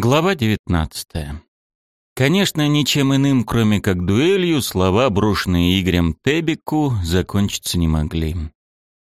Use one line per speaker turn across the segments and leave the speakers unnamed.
Глава 19. Конечно, ничем иным, кроме как дуэлью, слова, брошенные Игорем Тебику, закончиться не могли.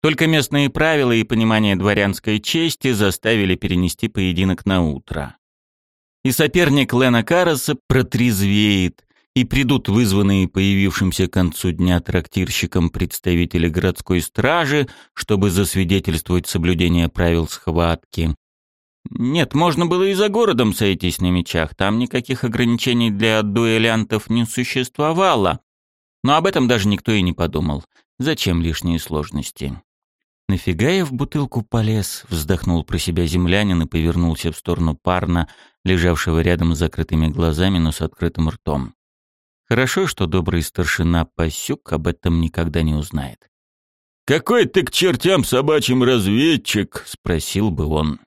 Только местные правила и понимание дворянской чести заставили перенести поединок на утро. И соперник Лена Караса протрезвеет, и придут вызванные появившимся к концу дня трактирщиком представители городской стражи, чтобы засвидетельствовать соблюдение правил схватки, нет, можно было и за городом сойтись на мечах, там никаких ограничений для дуэлянтов не существовало. Но об этом даже никто и не подумал. Зачем лишние сложности? «Нафига я в бутылку полез?» — вздохнул про себя землянин и повернулся в сторону парна, лежавшего рядом с закрытыми глазами, но с открытым ртом. Хорошо, что добрый старшина Пасюк об этом никогда не узнает.
«Какой ты к чертям собачьим разведчик?» — спросил бы он.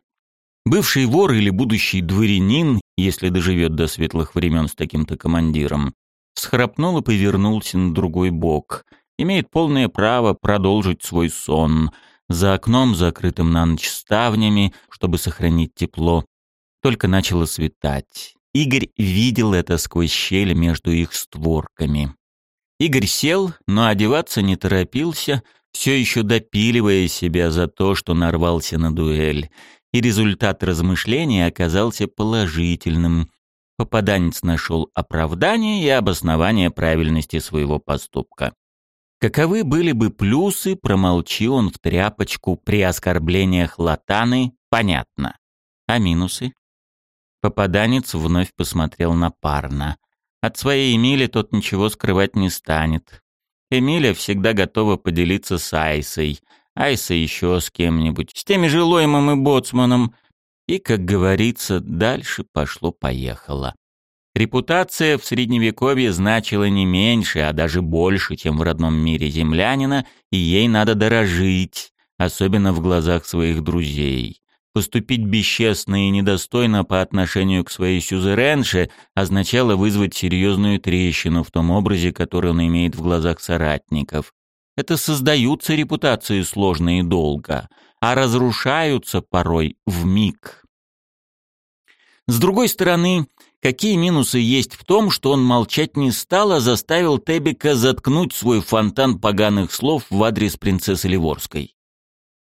Бывший вор или будущий дворянин, если доживет до светлых времен с таким-то командиром, схрапнул и повернулся на другой бок. Имеет полное право продолжить свой сон. За окном, закрытым на ночь ставнями, чтобы сохранить тепло. Только начало светать. Игорь видел это сквозь щель между их створками. Игорь сел, но одеваться не торопился, все еще допиливая себя за то, что нарвался на дуэль и результат размышления оказался положительным. Попаданец нашел оправдание и обоснование правильности своего поступка. Каковы были бы плюсы, промолчи он в тряпочку при оскорблениях латаны, понятно. А минусы? Попаданец вновь посмотрел на парна. От своей Эмили тот ничего скрывать не станет. Эмиля всегда готова поделиться с Айсой — Айса еще с кем-нибудь, с теми же Лоймом и Боцманом. И, как говорится, дальше пошло-поехало. Репутация в Средневековье значила не меньше, а даже больше, чем в родном мире землянина, и ей надо дорожить, особенно в глазах своих друзей. Поступить бесчестно и недостойно по отношению к своей сюзеренше означало вызвать серьезную трещину в том образе, который он имеет в глазах соратников. Это создаются репутации сложно и долго, а разрушаются порой в миг. С другой стороны, какие минусы есть в том, что он молчать не стал, а заставил Тебика заткнуть свой фонтан поганых слов в адрес принцессы Ливорской.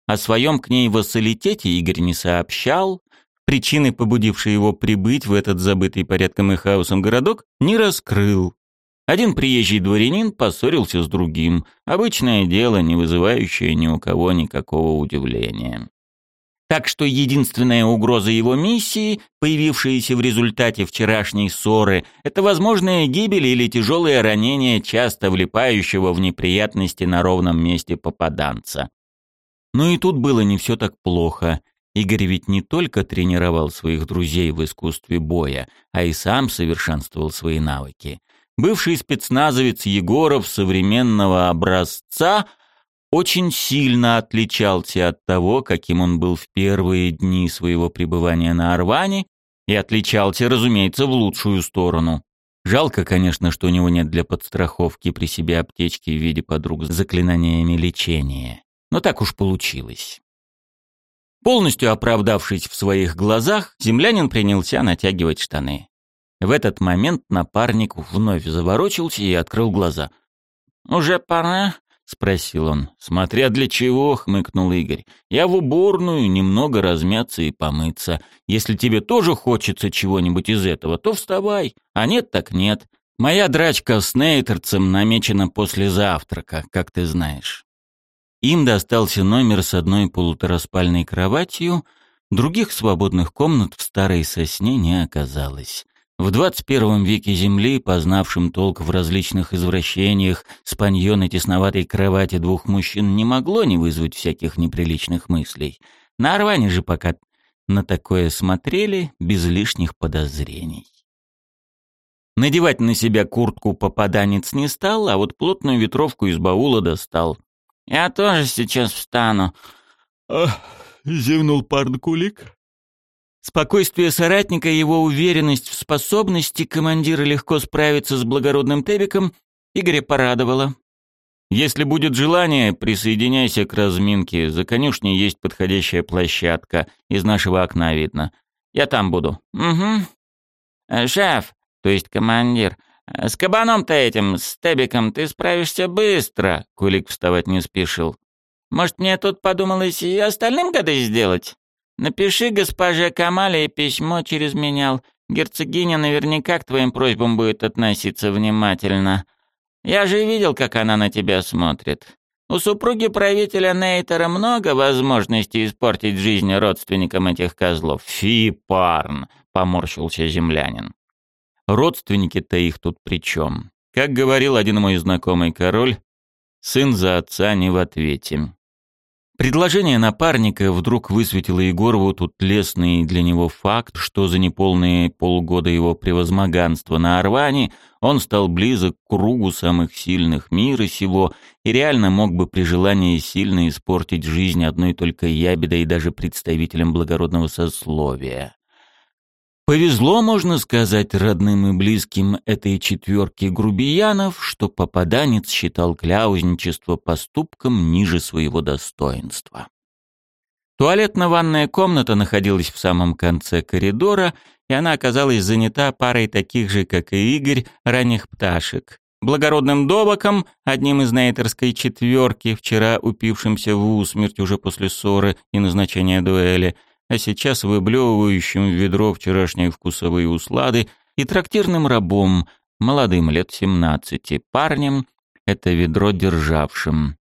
О своем к ней вассалитете Игорь не сообщал, причины, побудившие его прибыть в этот забытый порядком и хаосом городок, не раскрыл. Один приезжий дворянин поссорился с другим. Обычное дело, не вызывающее ни у кого никакого удивления. Так что единственная угроза его миссии, появившаяся в результате вчерашней ссоры, это возможная гибель или тяжелое ранение часто влипающего в неприятности на ровном месте попаданца. Но и тут было не все так плохо. Игорь ведь не только тренировал своих друзей в искусстве боя, а и сам совершенствовал свои навыки. Бывший спецназовец Егоров современного образца очень сильно отличался от того, каким он был в первые дни своего пребывания на Орване, и отличался, разумеется, в лучшую сторону. Жалко, конечно, что у него нет для подстраховки при себе аптечки в виде подруг с заклинаниями лечения. Но так уж получилось. Полностью оправдавшись в своих глазах, землянин принялся натягивать штаны. В этот момент напарник вновь заворочился и открыл глаза. «Уже пора?» — спросил он. «Смотря для чего», — хмыкнул Игорь. «Я в уборную немного размяться и помыться. Если тебе тоже хочется чего-нибудь из этого, то вставай. А нет, так нет. Моя драчка с Нейтерцем намечена после завтрака, как ты знаешь». Им достался номер с одной полутораспальной кроватью, других свободных комнат в старой сосне не оказалось. В 21 веке Земли, познавшим толк в различных извращениях, спанье на тесноватой кровати двух мужчин не могло не вызвать всяких неприличных мыслей. На Орване же пока на такое смотрели без лишних подозрений. Надевать на себя куртку попаданец не стал, а вот плотную ветровку из баула достал. «Я тоже сейчас встану»,
«Ах!» — зевнул парн-кулик.
Спокойствие соратника и его уверенность в способности командира легко справиться с благородным Тебиком Игоря порадовало. «Если будет желание, присоединяйся к разминке. За конюшней есть подходящая площадка. Из нашего окна видно. Я там буду. Угу. Шеф, то есть командир, э, с кабаном-то этим, с Тебиком, ты справишься быстро. Кулик вставать не спешил. Может, мне тут подумалось и остальным годы сделать? Напиши госпоже Камале письмо через менял. Герцогиня наверняка к твоим просьбам будет относиться внимательно. Я же видел, как она на тебя смотрит. У супруги правителя Нейтера много возможностей испортить жизнь родственникам этих козлов. Фи, парн, поморщился землянин. Родственники-то их тут при чем? Как говорил один мой знакомый король, сын за отца не в ответе. Предложение напарника вдруг высветило Егорову тут лесный для него факт, что за неполные полгода его превозмоганства на Орване он стал близок к кругу самых сильных мира сего и реально мог бы при желании сильно испортить жизнь одной только ябедой и даже представителям благородного сословия. Повезло, можно сказать, родным и близким этой четверки грубиянов, что попаданец считал кляузничество поступком ниже своего достоинства. Туалетно-ванная комната находилась в самом конце коридора, и она оказалась занята парой таких же, как и Игорь, ранних пташек. Благородным добоком, одним из нейтерской четверки, вчера упившимся в усмерть уже после ссоры и назначения дуэли – а сейчас выблевывающим в ведро вчерашние вкусовые услады и трактирным рабом, молодым лет семнадцати, парнем, это ведро державшим.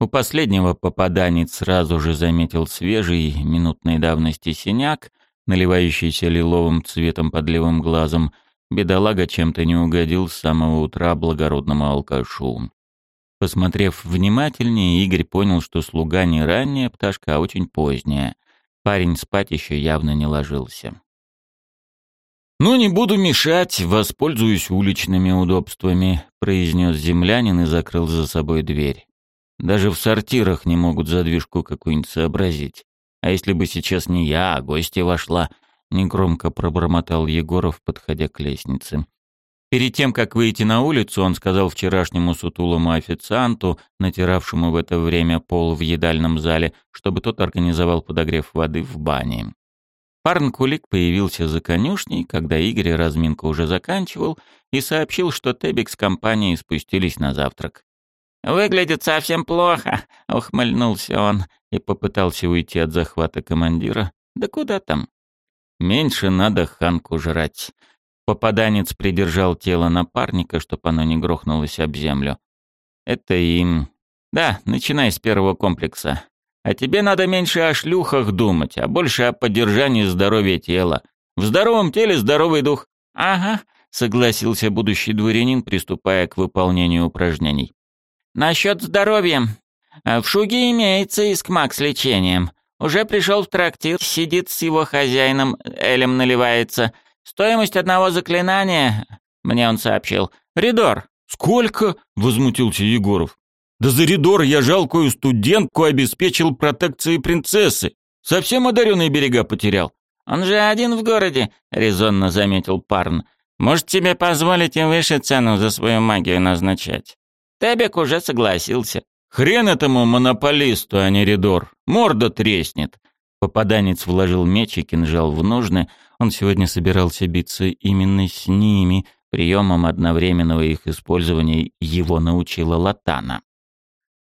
У последнего попаданец сразу же заметил свежий, минутной давности синяк, наливающийся лиловым цветом под левым глазом. Бедолага чем-то не угодил с самого утра благородному алкашу. Посмотрев внимательнее, Игорь понял, что слуга не ранняя пташка, а очень поздняя. Парень спать еще явно не ложился. «Ну, не буду мешать, воспользуюсь уличными удобствами», — произнес землянин и закрыл за собой дверь. «Даже в сортирах не могут задвижку какую-нибудь сообразить. А если бы сейчас не я, а гостья вошла?» — негромко пробормотал Егоров, подходя к лестнице. Перед тем, как выйти на улицу, он сказал вчерашнему сутулому официанту, натиравшему в это время пол в едальном зале, чтобы тот организовал подогрев воды в бане. Парн Кулик появился за конюшней, когда Игорь разминку уже заканчивал, и сообщил, что Тебик с компанией спустились на завтрак. «Выглядит совсем плохо», — ухмыльнулся он и попытался уйти от захвата командира. «Да куда там?» «Меньше надо ханку жрать», Попаданец придержал тело напарника, чтобы оно не грохнулось об землю. Это им. Да, начинай с первого комплекса. А тебе надо меньше о шлюхах думать, а больше о поддержании здоровья тела. В здоровом теле здоровый дух. Ага, согласился будущий дворянин, приступая к выполнению упражнений. Насчет здоровья. В Шуге имеется искмак с лечением. Уже пришел в трактир, сидит с его хозяином, Элем наливается — Стоимость одного заклинания, мне он сообщил, Ридор.
Сколько? возмутился Егоров. Да за Ридор я жалкую студентку обеспечил протекцией принцессы. Совсем одаренные берега потерял.
Он же один в городе, резонно заметил Парн. Может, тебе позволить и выше цену за свою магию назначать? Тебек уже согласился.
Хрен этому монополисту, а не Ридор. Морда треснет.
Попаданец вложил меч и кинжал в ножны, он сегодня собирался биться именно с ними, приемом одновременного их использования его научила Латана.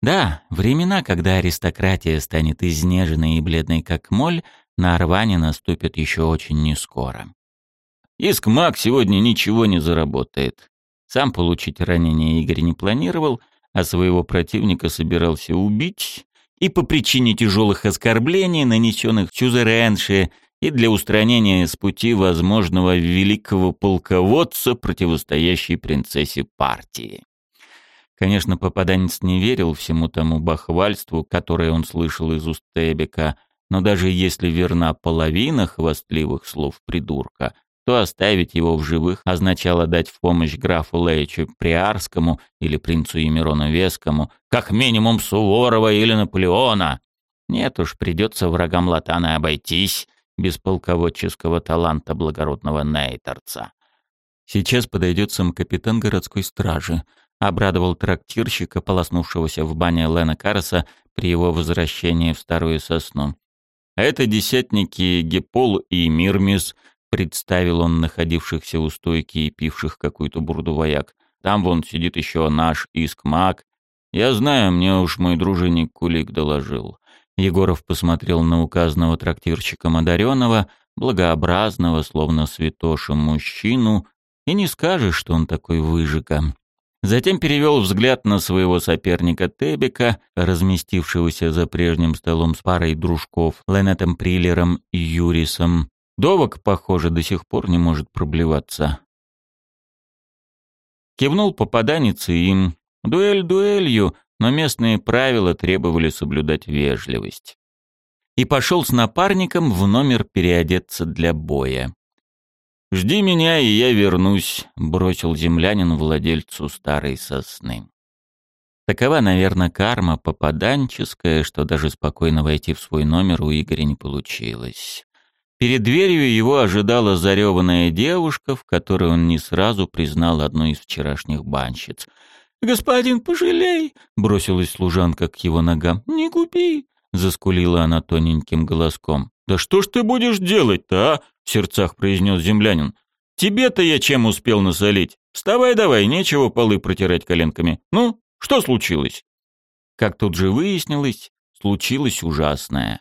Да, времена, когда аристократия станет изнеженной и бледной как моль, на Орване наступят еще очень нескоро.
Иск маг сегодня ничего не заработает.
Сам получить ранение Игорь не планировал, а своего противника собирался убить, и по причине тяжелых оскорблений, нанесенных Чузеренше, и для устранения с пути возможного великого полководца, противостоящей принцессе партии. Конечно, попаданец не верил всему тому бахвальству, которое он слышал из уст Тебека, но даже если верна половина хвастливых слов придурка, то оставить его в живых означало дать в помощь графу Леичу Приарскому или принцу Емирону Вескому, как минимум Суворова или Наполеона. Нет уж, придется врагам Латана обойтись без полководческого таланта благородного Нейтерца. Сейчас подойдет сам капитан городской стражи, обрадовал трактирщика, полоснувшегося в бане Лена Караса при его возвращении в старую сосну. А это десятники Гепол и Мирмис, представил он находившихся у стойки и пивших какую-то бурду вояк. Там вон сидит еще наш Искмак. Я знаю, мне уж мой дружинник Кулик доложил. Егоров посмотрел на указанного трактирщика Мадаренова, благообразного, словно святоша мужчину, и не скажешь, что он такой выжига. Затем перевел взгляд на своего соперника Тебека, разместившегося за прежним столом с парой дружков Ленетом Приллером и Юрисом. Довок, похоже, до сих пор не может проблеваться. Кивнул попаданец и им. Дуэль дуэлью, но местные правила требовали соблюдать вежливость. И пошел с напарником в номер переодеться для боя. «Жди меня, и я вернусь», — бросил землянин владельцу старой сосны. Такова, наверное, карма попаданческая, что даже спокойно войти в свой номер у Игоря не получилось. Перед дверью его ожидала зареванная девушка, в которой он не сразу признал одну из вчерашних банщиц. «Господин, пожалей!» — бросилась служанка к его ногам. «Не губи!» — заскулила она тоненьким голоском. «Да что ж ты будешь делать-то, а?» — в сердцах произнес землянин. «Тебе-то я чем успел насолить? Вставай давай, нечего полы протирать коленками. Ну, что случилось?» Как тут же выяснилось, случилось ужасное.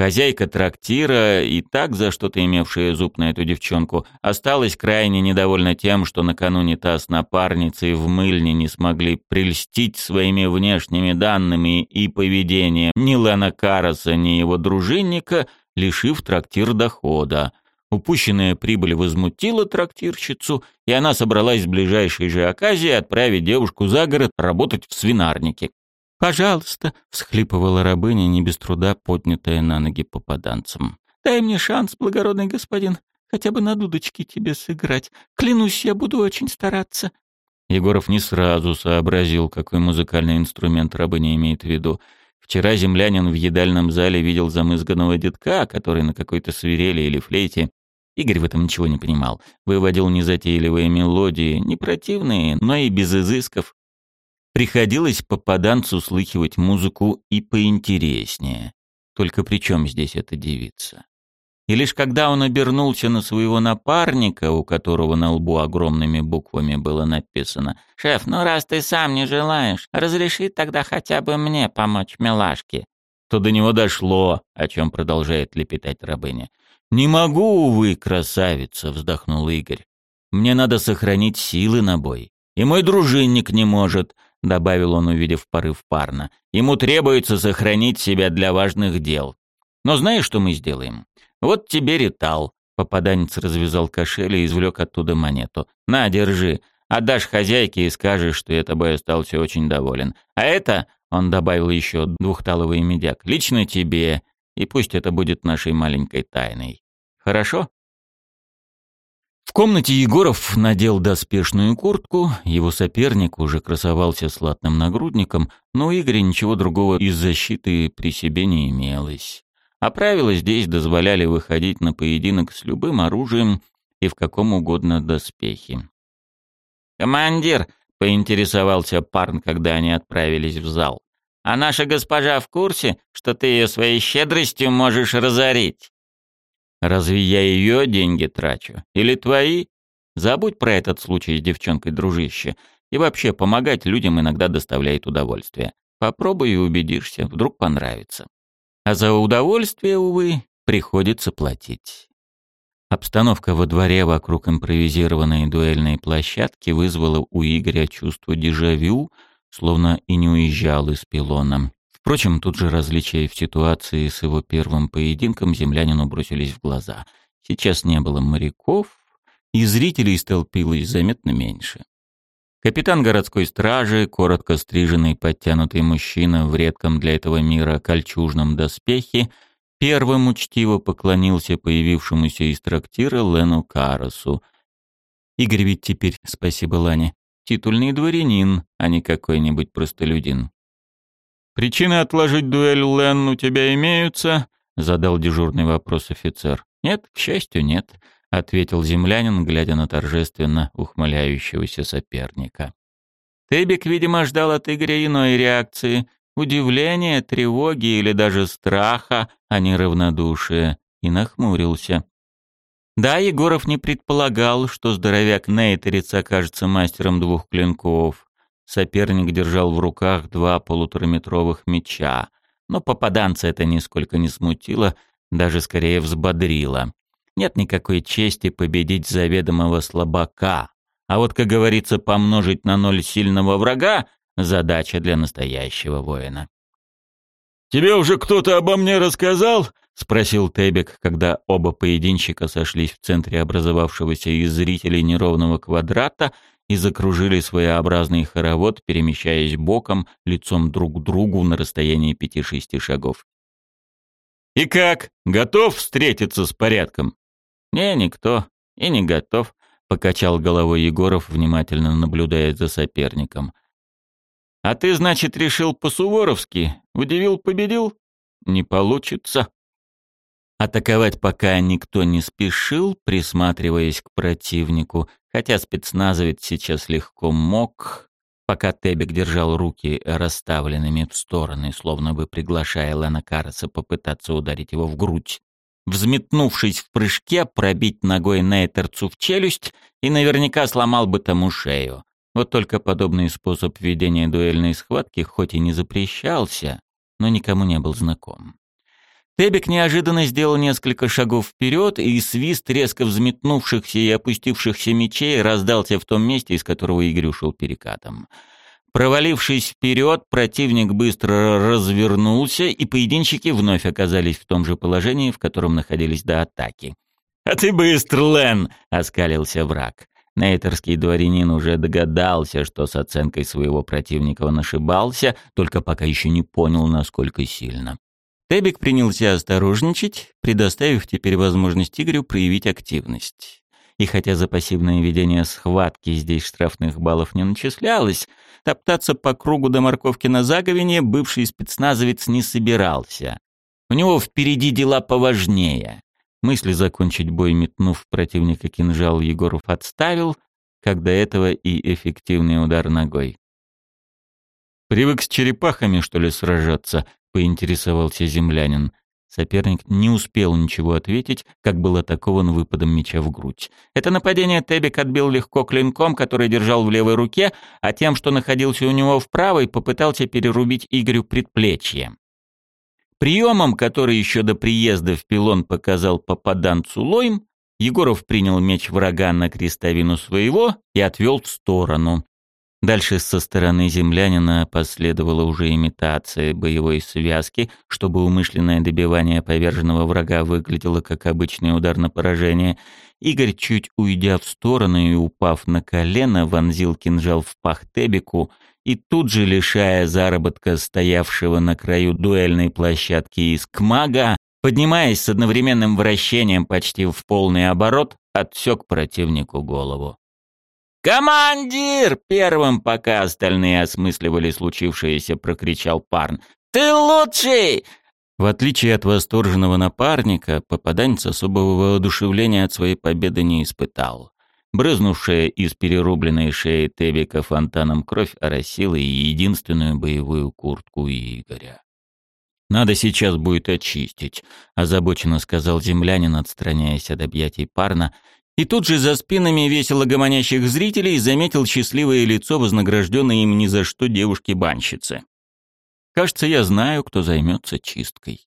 Хозяйка трактира, и так за что-то имевшая зуб на эту девчонку, осталась крайне недовольна тем, что накануне та с напарницей в мыльне не смогли прельстить своими внешними данными и поведением ни Лена Караса, ни его дружинника, лишив трактир дохода. Упущенная прибыль возмутила трактирщицу, и она собралась в ближайшей же оказии отправить девушку за город работать в свинарнике. «Пожалуйста», — всхлипывала рабыня, не без труда поднятая на ноги попаданцем. «Дай мне шанс, благородный господин, хотя бы на дудочке тебе сыграть. Клянусь, я буду очень стараться». Егоров не сразу сообразил, какой музыкальный инструмент рабыня имеет в виду. Вчера землянин в едальном зале видел замызганного детка, который на какой-то свирели или флейте Игорь в этом ничего не понимал. Выводил незатейливые мелодии, не противные, но и без изысков. Приходилось попаданцу слыхивать музыку и поинтереснее. Только при чем здесь эта девица? И лишь когда он обернулся на своего напарника, у которого на лбу огромными буквами было написано «Шеф, ну раз ты сам не желаешь, разреши тогда хотя бы мне помочь милашке», то до него дошло, о чем продолжает лепетать рабыня. «Не могу, увы, красавица», — вздохнул Игорь. «Мне надо сохранить силы на бой. И мой дружинник не может», — добавил он, увидев порыв парна. «Ему требуется сохранить себя для важных дел. Но знаешь, что мы сделаем? Вот тебе ритал». Попаданец развязал кошель и извлек оттуда монету. «На, держи. Отдашь хозяйке и скажешь, что я тобой остался очень доволен. А это, — он добавил еще двухталовый медяк, — лично тебе и пусть это будет нашей маленькой тайной. Хорошо? В комнате Егоров надел доспешную куртку, его соперник уже красовался с нагрудником, но у Игоря ничего другого из защиты при себе не имелось. А правила здесь дозволяли выходить на поединок с любым оружием и в каком угодно доспехе. «Командир!» — поинтересовался Парн, когда они отправились в зал. А наша госпожа в курсе, что ты ее своей щедростью можешь разорить? Разве я ее деньги трачу? Или твои? Забудь про этот случай с девчонкой, дружище. И вообще, помогать людям иногда доставляет удовольствие. Попробуй и убедишься, вдруг понравится. А за удовольствие, увы, приходится платить. Обстановка во дворе вокруг импровизированной дуэльной площадки вызвала у Игоря чувство дежавю — словно и не уезжал из пилона. Впрочем, тут же различия в ситуации с его первым поединком землянину бросились в глаза. Сейчас не было моряков, и зрителей столпилось заметно меньше. Капитан городской стражи, коротко стриженный подтянутый мужчина в редком для этого мира кольчужном доспехе, первым учтиво поклонился появившемуся из трактира Лену Карасу. Игорь ведь теперь, спасибо Лане, титульный дворянин, а не какой-нибудь простолюдин. «Причины отложить дуэль, Лен, у тебя имеются?» — задал дежурный вопрос офицер. «Нет, к счастью, нет», — ответил землянин, глядя на торжественно ухмыляющегося соперника. Тебик, видимо, ждал от Игоря иной реакции. Удивление, тревоги или даже страха, а не равнодушие, и нахмурился. Да, Егоров не предполагал, что здоровяк Нейтерец окажется мастером двух клинков. Соперник держал в руках два полутораметровых меча, но попаданца это нисколько не смутило, даже скорее взбодрило. Нет никакой чести победить заведомого слабака. А вот, как говорится, помножить на ноль сильного врага — задача для настоящего воина.
«Тебе уже кто-то обо мне рассказал?»
— спросил Тебек, когда оба поединщика сошлись в центре образовавшегося из зрителей неровного квадрата и закружили своеобразный хоровод, перемещаясь боком, лицом друг к другу на расстоянии пяти-шести шагов.
«И как? Готов встретиться с порядком?»
«Не, никто. И не готов», — покачал головой Егоров, внимательно наблюдая за соперником. «А ты, значит, решил по-суворовски? Удивил, победил? Не получится». Атаковать пока никто не спешил, присматриваясь к противнику, хотя спецназовец сейчас легко мог, пока Тебек держал руки расставленными в стороны, словно бы приглашая Лена Караса попытаться ударить его в грудь. Взметнувшись в прыжке, пробить ногой Нейтерцу в челюсть и наверняка сломал бы тому шею. Вот только подобный способ ведения дуэльной схватки хоть и не запрещался, но никому не был знаком. Тебик неожиданно сделал несколько шагов вперед, и свист резко взметнувшихся и опустившихся мечей раздался в том месте, из которого Игорь ушел перекатом. Провалившись вперед, противник быстро развернулся, и поединщики вновь оказались в том же положении, в котором находились до атаки.
«А ты быстр, Лен!» — оскалился враг.
Нейтерский дворянин уже догадался, что с оценкой своего противника он ошибался, только пока еще не понял, насколько сильно. Тебик принялся осторожничать, предоставив теперь возможность Игорю проявить активность. И хотя за пассивное ведение схватки здесь штрафных баллов не начислялось, топтаться по кругу до морковки на заговине бывший спецназовец не собирался. У него впереди дела поважнее. Мысли закончить бой, метнув противника кинжал, Егоров отставил, как до этого и эффективный удар ногой.
«Привык с черепахами, что ли, сражаться?» — поинтересовался землянин.
Соперник не успел ничего ответить, как был атакован выпадом меча в грудь. Это нападение Тебик отбил легко клинком, который держал в левой руке, а тем, что находился у него в правой, попытался перерубить Игорю предплечье. Приемом, который еще до приезда в пилон показал попаданцу Лойм, Егоров принял меч врага на крестовину своего и отвел в сторону. Дальше со стороны землянина последовала уже имитация боевой связки, чтобы умышленное добивание поверженного врага выглядело как обычный удар на поражение. Игорь, чуть уйдя в сторону и упав на колено, вонзил кинжал в пах Тебику и тут же, лишая заработка стоявшего на краю дуэльной площадки искмага, поднимаясь с одновременным вращением почти в полный оборот, отсек противнику голову. «Командир!» — первым, пока остальные осмысливали случившееся, прокричал Парн. «Ты лучший!» В отличие от восторженного напарника, попаданец особого воодушевления от своей победы не испытал. Брызнувшая из перерубленной шеи Тебика фонтаном кровь оросила и единственную боевую куртку Игоря. «Надо сейчас будет очистить», — озабоченно сказал землянин, отстраняясь от объятий парна и тут же за спинами весело гомонящих зрителей заметил счастливое лицо, вознагражденное им ни за что девушки-банщицы. Кажется, я знаю, кто займется чисткой.